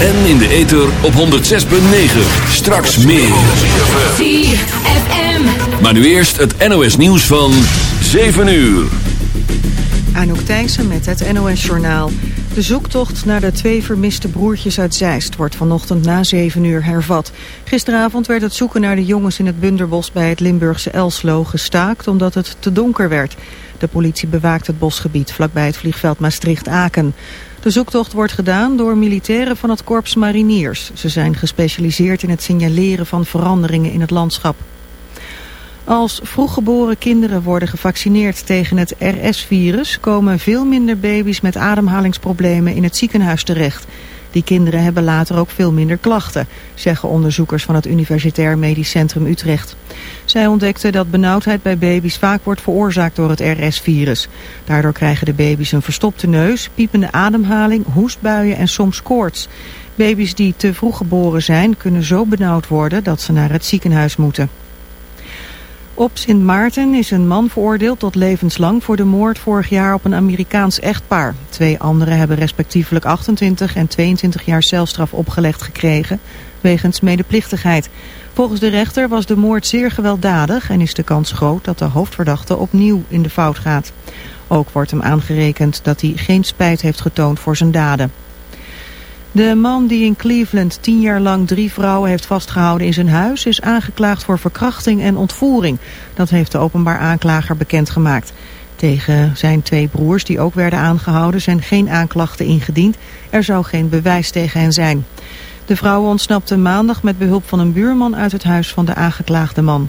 En in de ether op 106.9. Straks meer. ZFM. Maar nu eerst het NOS nieuws van 7 uur. Anouk Thijssen met het NOS-journaal. De zoektocht naar de twee vermiste broertjes uit Zeist wordt vanochtend na 7 uur hervat. Gisteravond werd het zoeken naar de jongens in het Bunderbos bij het Limburgse Elslo gestaakt omdat het te donker werd. De politie bewaakt het bosgebied vlakbij het vliegveld Maastricht-Aken. De zoektocht wordt gedaan door militairen van het Korps Mariniers. Ze zijn gespecialiseerd in het signaleren van veranderingen in het landschap. Als vroeggeboren kinderen worden gevaccineerd tegen het RS-virus... komen veel minder baby's met ademhalingsproblemen in het ziekenhuis terecht. Die kinderen hebben later ook veel minder klachten, zeggen onderzoekers van het Universitair Medisch Centrum Utrecht. Zij ontdekten dat benauwdheid bij baby's vaak wordt veroorzaakt door het RS-virus. Daardoor krijgen de baby's een verstopte neus, piepende ademhaling, hoestbuien en soms koorts. Baby's die te vroeg geboren zijn kunnen zo benauwd worden dat ze naar het ziekenhuis moeten. Op Sint Maarten is een man veroordeeld tot levenslang voor de moord vorig jaar op een Amerikaans echtpaar. Twee anderen hebben respectievelijk 28 en 22 jaar celstraf opgelegd gekregen wegens medeplichtigheid. Volgens de rechter was de moord zeer gewelddadig en is de kans groot dat de hoofdverdachte opnieuw in de fout gaat. Ook wordt hem aangerekend dat hij geen spijt heeft getoond voor zijn daden. De man die in Cleveland tien jaar lang drie vrouwen heeft vastgehouden in zijn huis... is aangeklaagd voor verkrachting en ontvoering. Dat heeft de openbaar aanklager bekendgemaakt. Tegen zijn twee broers die ook werden aangehouden zijn geen aanklachten ingediend. Er zou geen bewijs tegen hen zijn. De vrouwen ontsnapten maandag met behulp van een buurman uit het huis van de aangeklaagde man.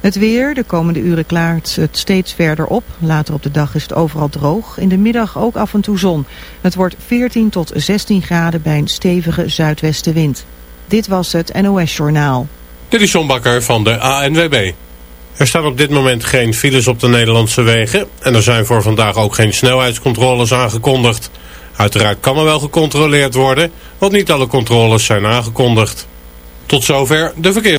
Het weer, de komende uren klaart het steeds verder op. Later op de dag is het overal droog. In de middag ook af en toe zon. Het wordt 14 tot 16 graden bij een stevige zuidwestenwind. Dit was het NOS Journaal. Dit is John Bakker van de ANWB. Er staan op dit moment geen files op de Nederlandse wegen. En er zijn voor vandaag ook geen snelheidscontroles aangekondigd. Uiteraard kan er wel gecontroleerd worden, want niet alle controles zijn aangekondigd. Tot zover de verkeer.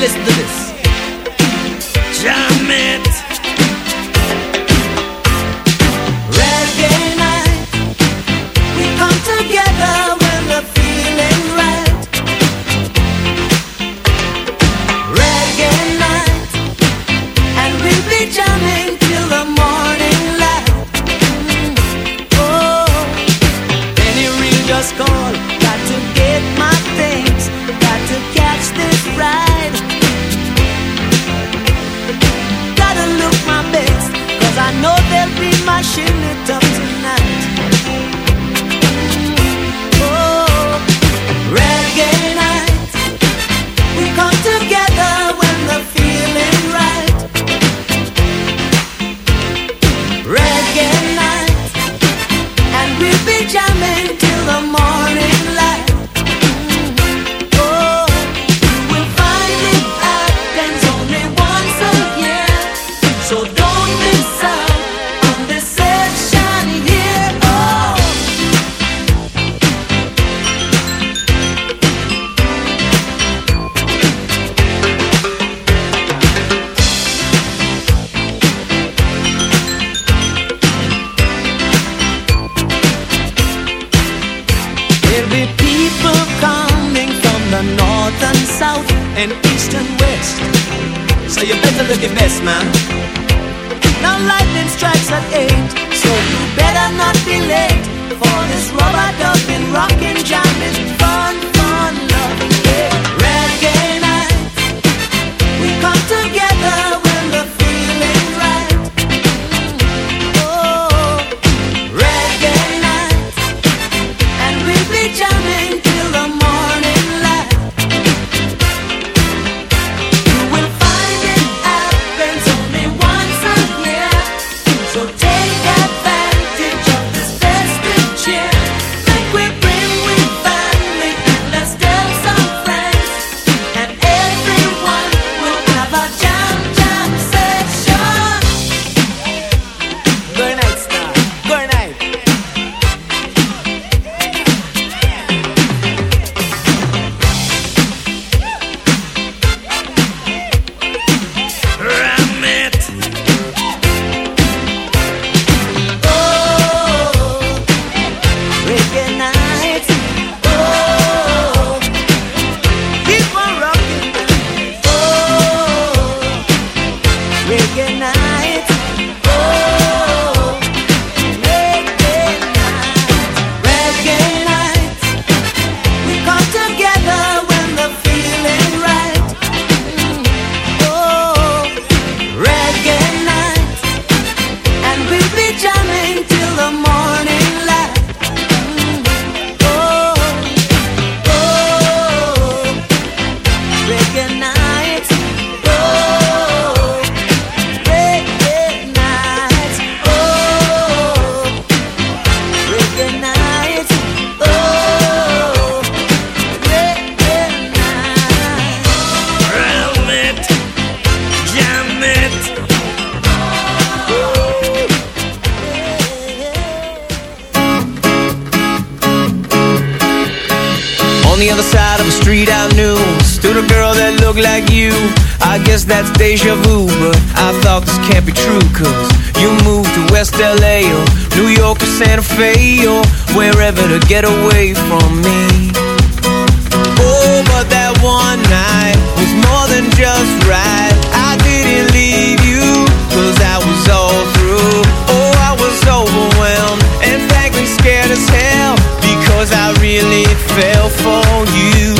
Listen to this. south and east and west. So you better look your best, man. Now lightning strikes at eight, so you better not be late for this rubber ducking, rocking jam is fun. that's deja vu But I thought this can't be true Cause you moved to West LA Or New York or Santa Fe Or wherever to get away from me. Oh, but that one night Was more than just right. I didn't leave you Cause I was all through. Oh, I was overwhelmed And frankly scared as hell Because I really fell for you.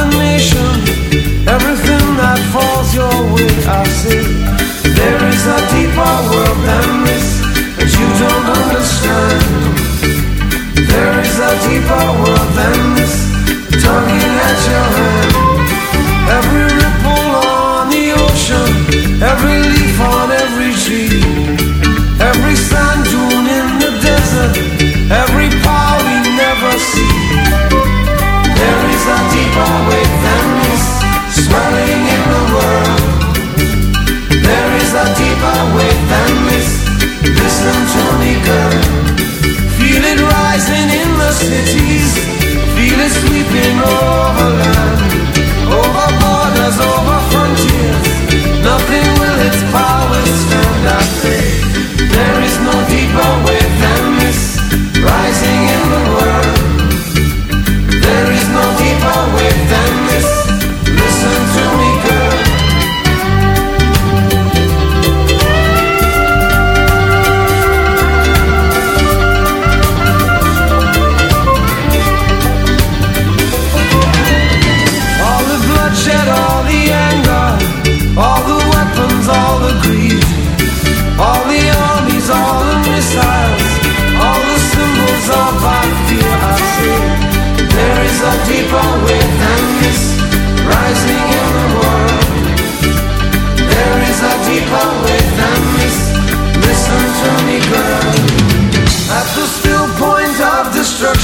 There is a deeper world than this That you don't understand. There is a deeper world than this Tugging at your hand. Every ripple on the ocean Every Oh.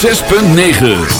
106.9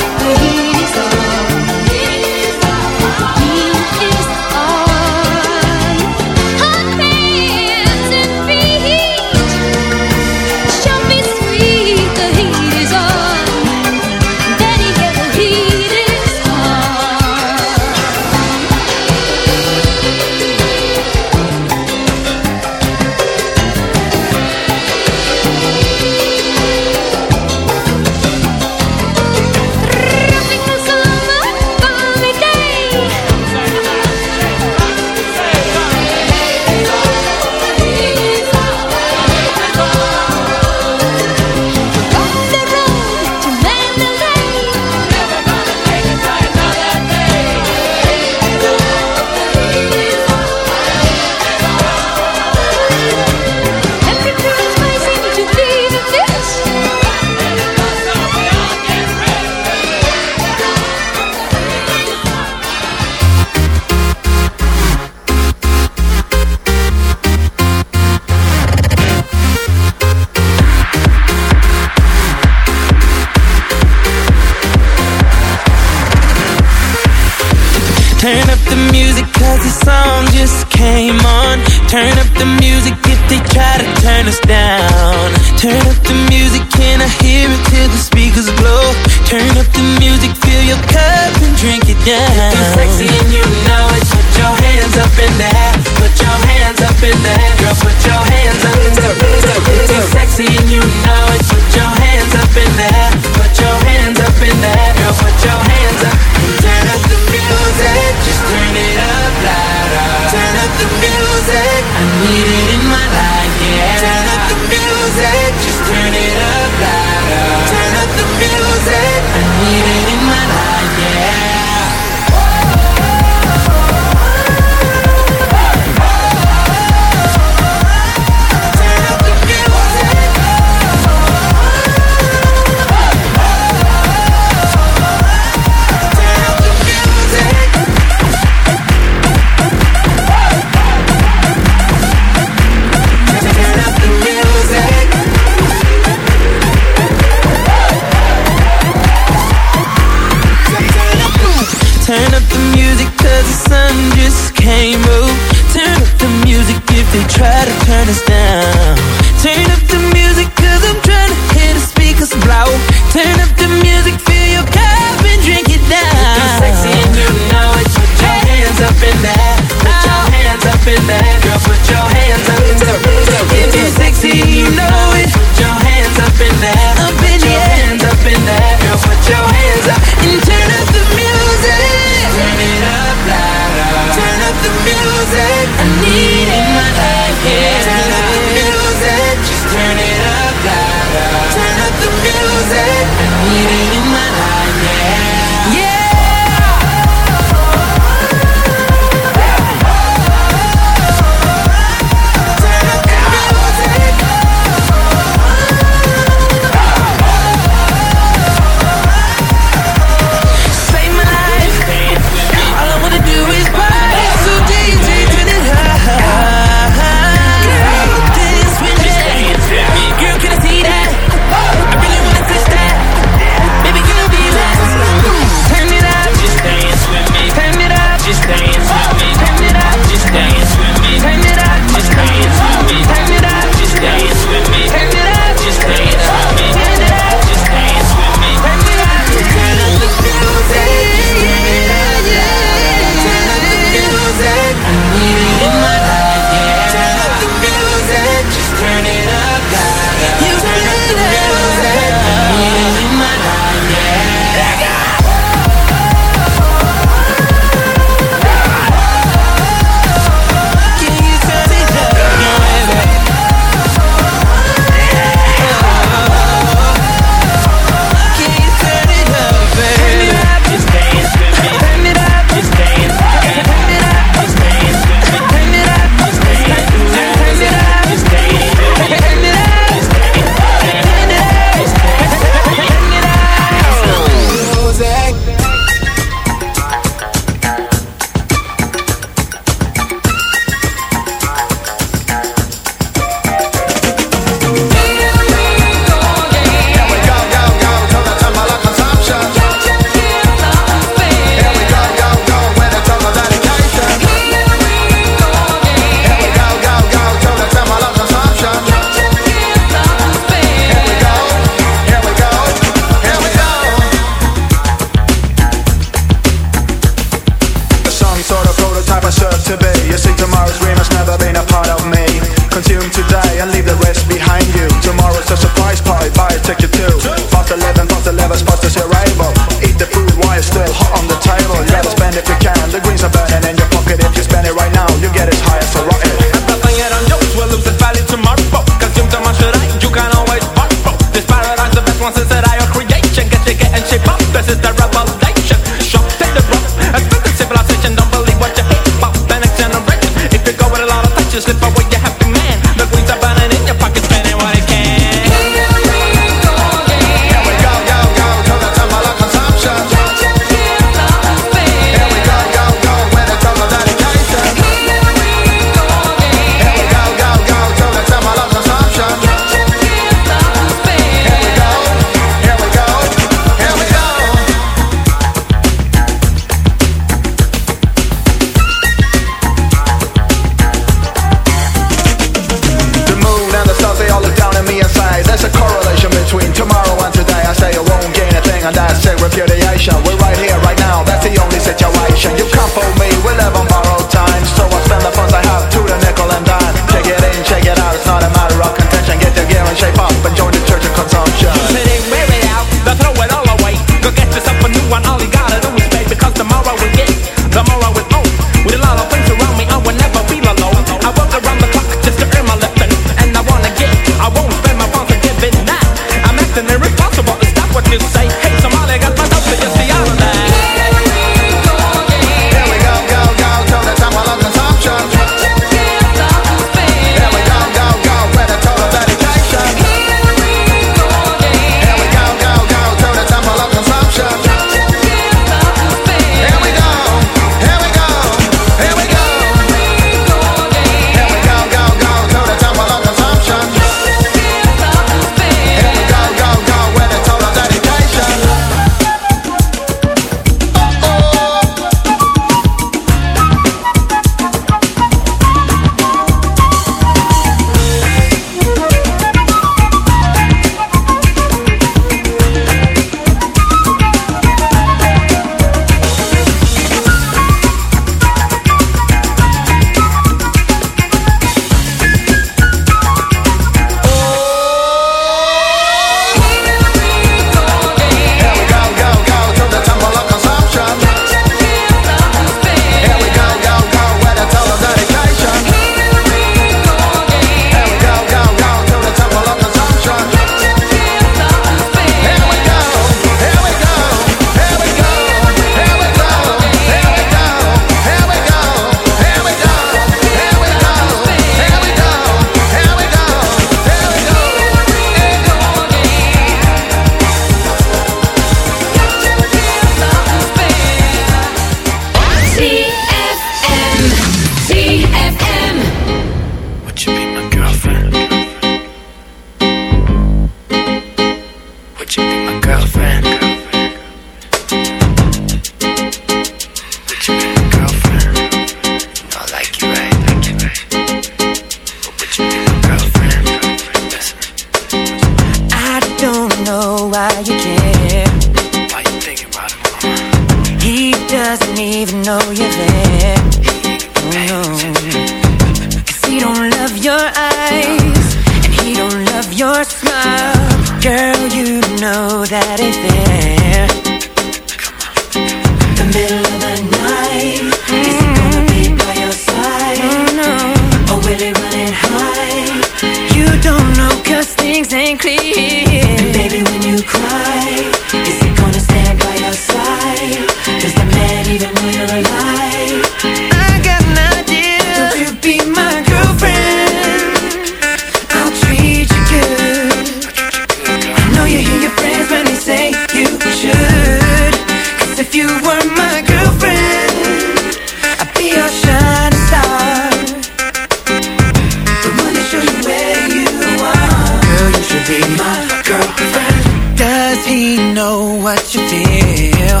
feel.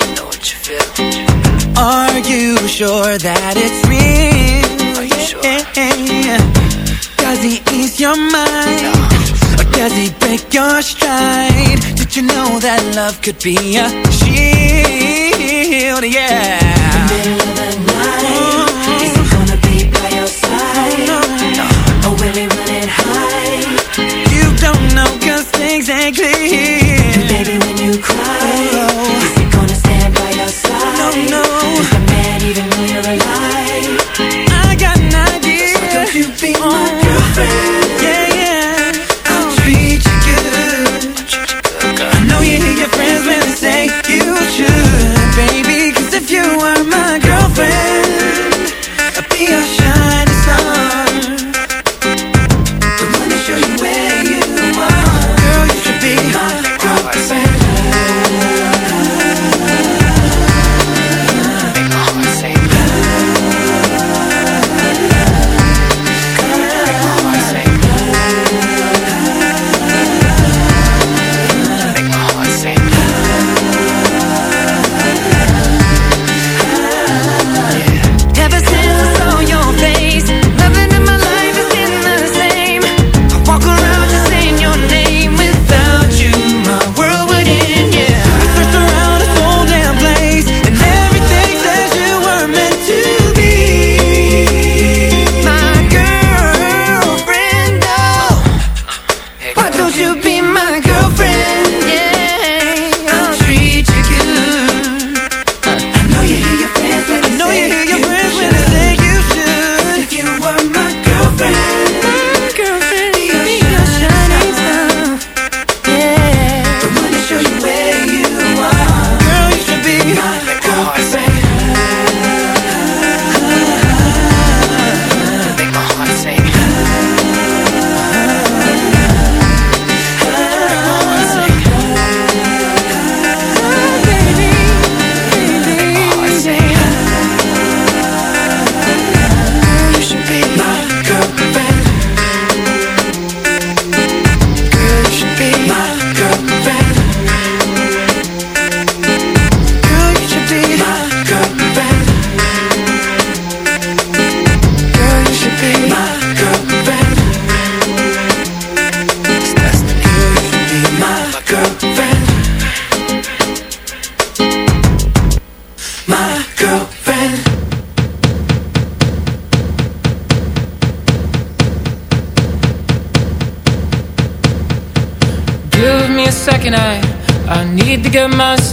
You know what you feel. Are you sure that it's real? Are you sure? Does he ease your mind? No. Or does he break your stride? Did you know that love could be a shield? Yeah. In the middle of the night, is he gonna be by your side? Or run? You don't know 'cause things ain't clear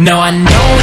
No, I know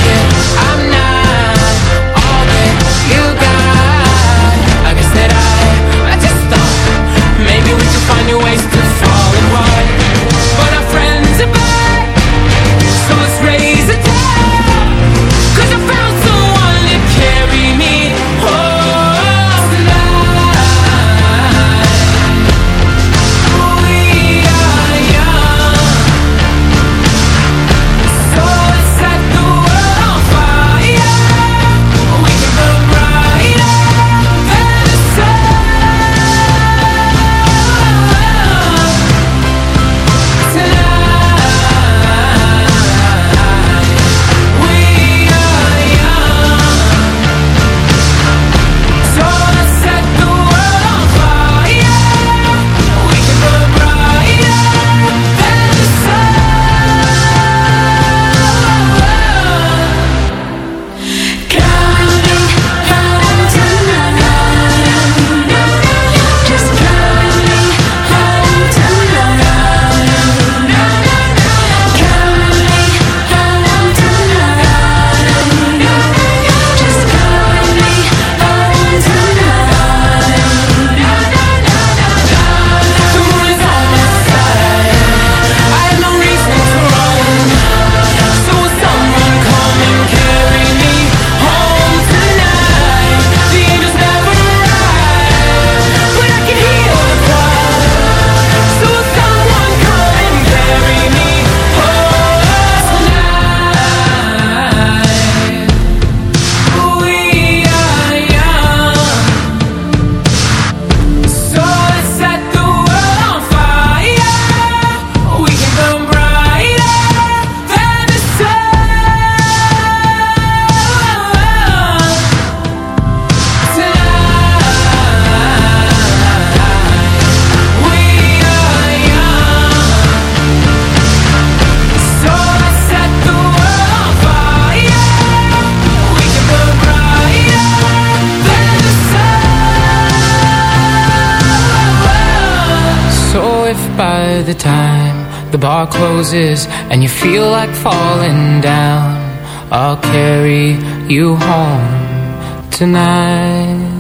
closes and you feel like falling down. I'll carry you home tonight.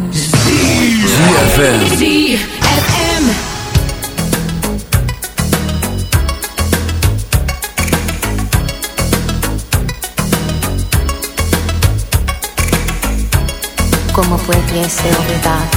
ZFM Como puede ser olvidado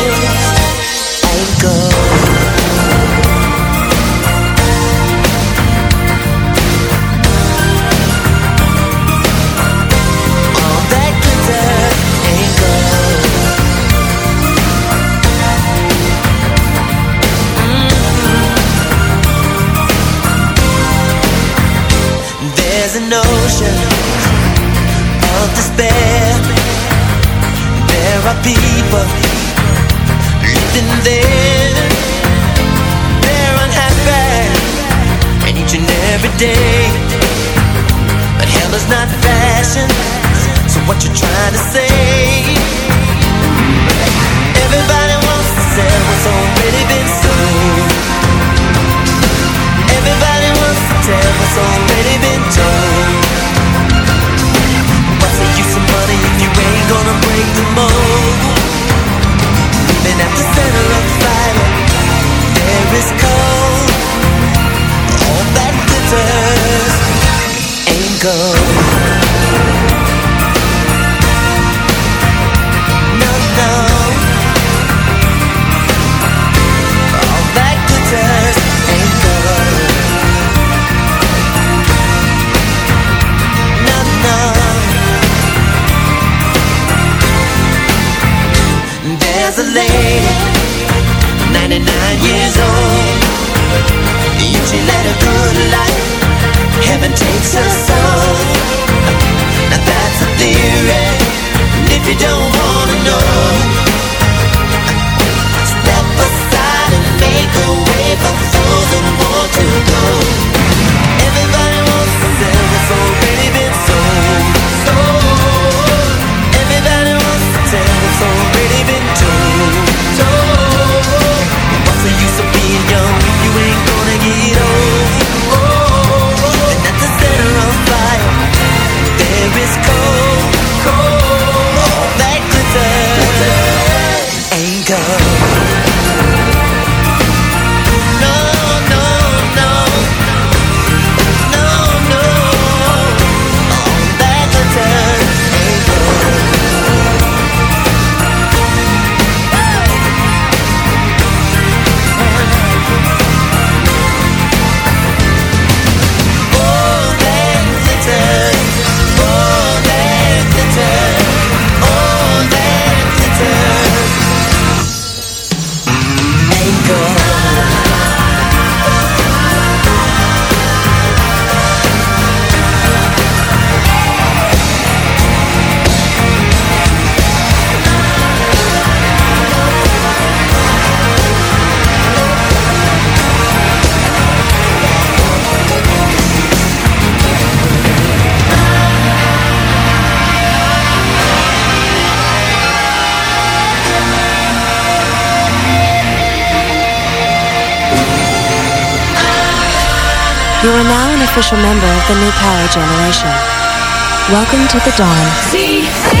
Living there, They're unhappy. And each and every day But hell is not fashion So what you trying to say? Everybody wants to sell what's already been sold Everybody wants to tell what's already been told. What's the use of money if you ain't gonna break the mold? To the dawn.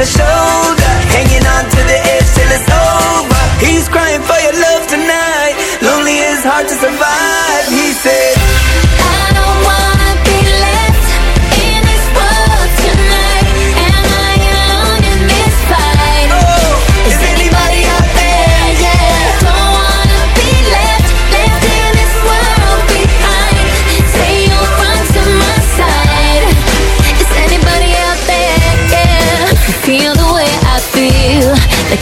shoulder, hanging on to the edge till it's over. He's crying for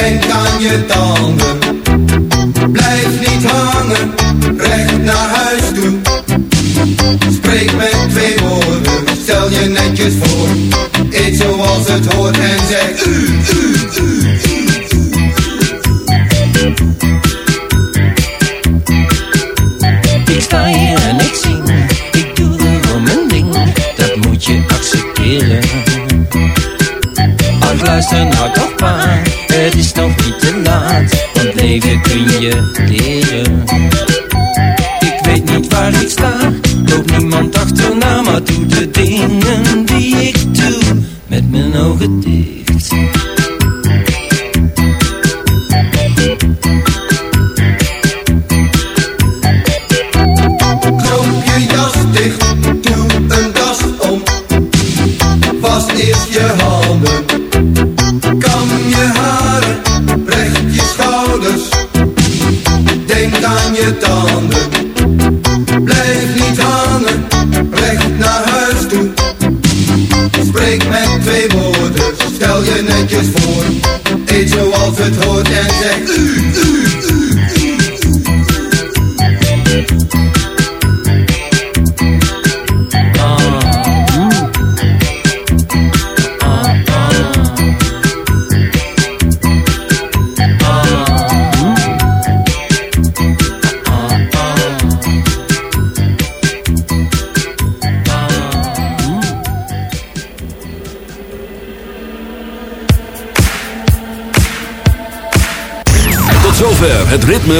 Denk aan je tanden, blijf niet hangen, recht naar huis toe. Spreek met twee woorden, stel je netjes voor.